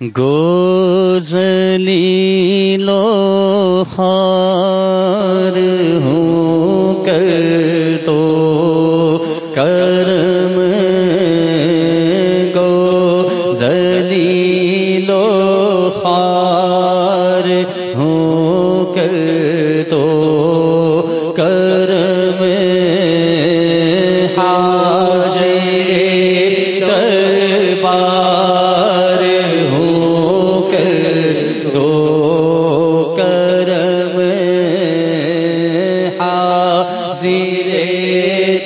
گوزلی لو خار ہوں کر تو کرم گو زلی لو خار ہوں کر تو کرم حاضر دربار حاضر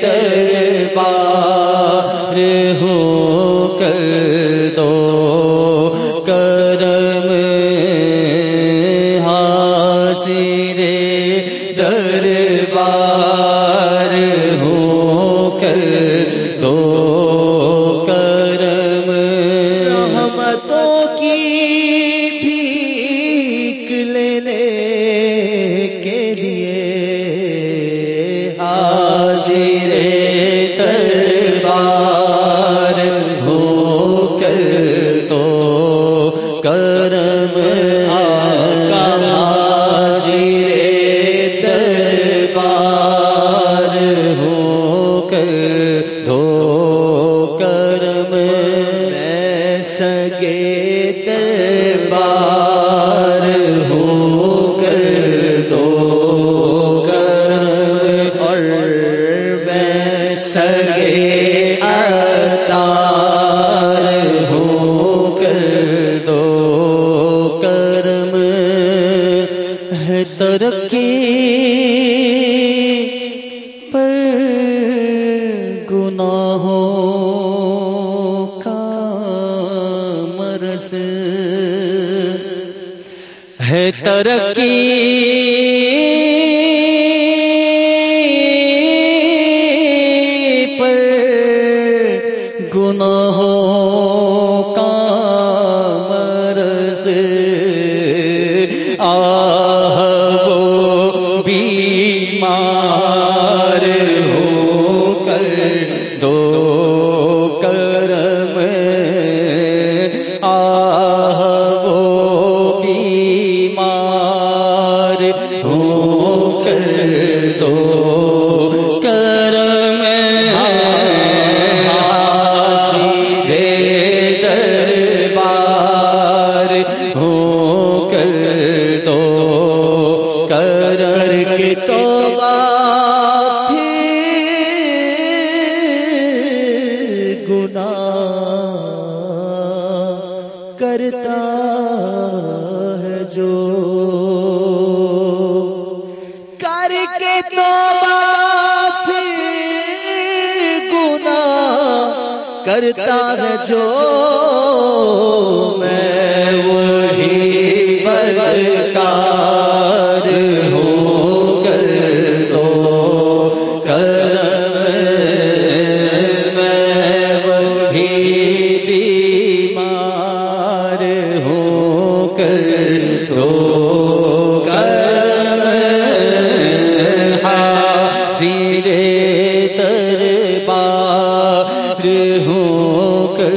دربار ہوں کر دو کرم حاضر دربار ہوں کر دو کرم رحمتوں کی بھیک لینے کے لیے حاضر دربار ہو کر تو کر پر گناہوں کا مرض ہے ترقی۔ پر گناہوں کا بیمار ہو کر دو کرم آہ وہ بیمار ہو کر دو کرم حاضر دربار ہو کر دو کرم کے تو کرتا ہے جو کر کے تو گناہ کرتا ہے جو حاضر دربار ہو کر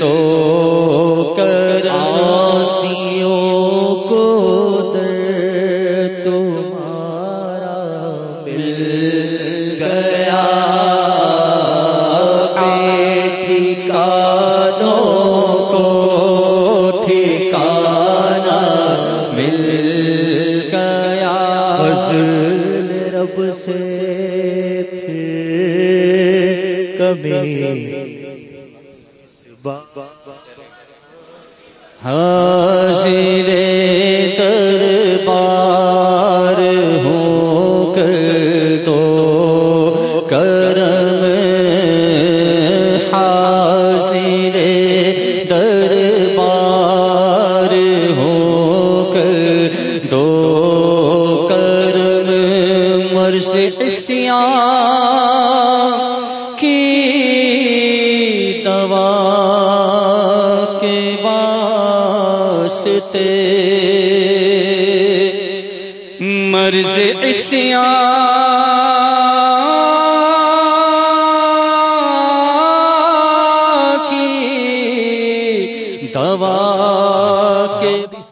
دو کرم آسیوں کو در تمہارا مل گیا۔ ٹھکانوں کو ٹھکانا مل گیا۔ فضل سے پھر کبھی حاضر مرش کی دوا کے واسطے مرض اسیاں